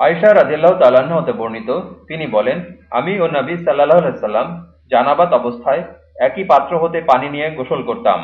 আয়সা রাজিয়াল্লাহ তাল্লাহ্ন হতে বর্ণিত, তিনি বলেন, আমি ও নবী সাল্লাহ সাল্লাম জানাবাত অবস্থায় একই পাত্র হতে পানি নিয়ে গোসল করতাম।